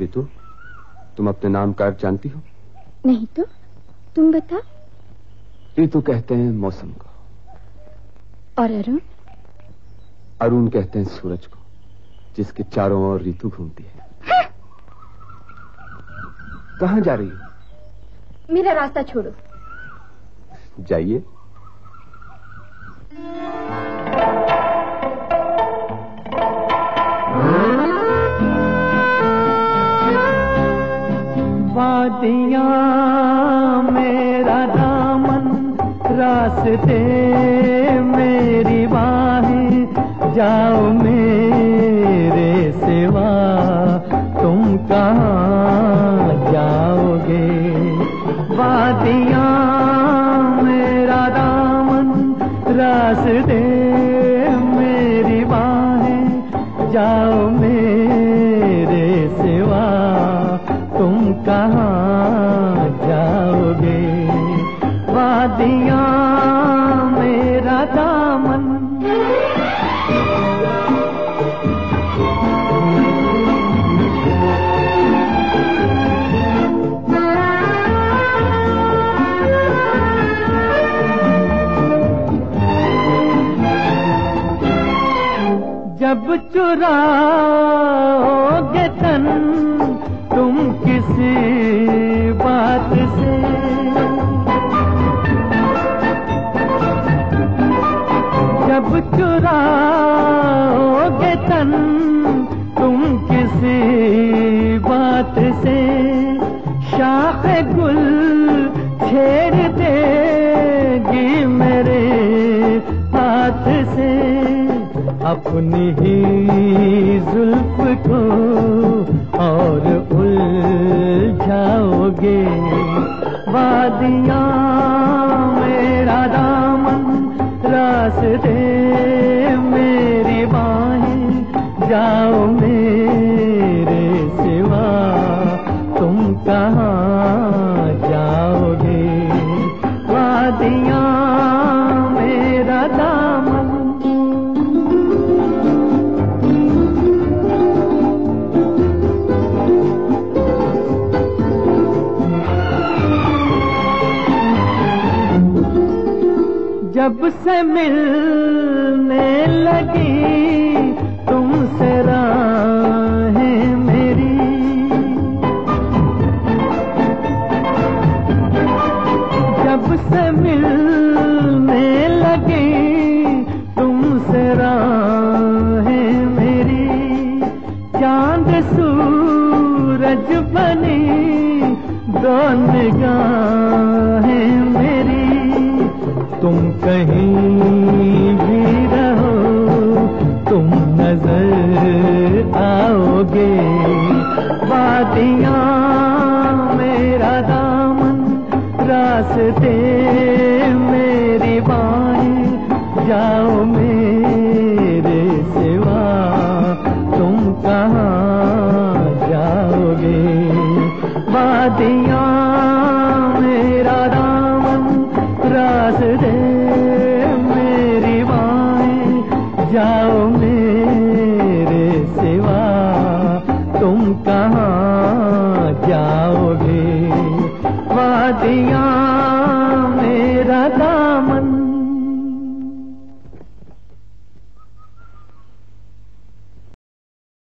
रितु तुम अपने नाम का अर्थ जानती हो? नहीं तो? तुम बता रितु कहते हैं मौसम को। और अरुण? अरुण कहते हैं सूरज को जिसके चारों ओर ऋतु घूमती है! कहाँ जा रही हो? मेरा रास्ता छोड़ो। जाइए। वादियाँ मेरा दामन, रास्ते मेरी बाहें, जाओ मेरे सिवा, तुम कहाँ जाओगे? वादियाँ, मेरा दामन, रास्ते जब चुराओगे तन तुम किसी बात से? जब चुराओगे तन तुम किसी बात से? अपनी ही जुल्फ को और उलझाओगे। वादियाँ जब से मिलने लगी तुमसे राहें मेरी। जब से मिलने लगी तुमसे राहें मेरी। चाँद सूरज बनी दो आओगे। वादियाँ मेरा दामन रास्ते मेरी बाई जाओ मेरे सिवा। तुम कहाँ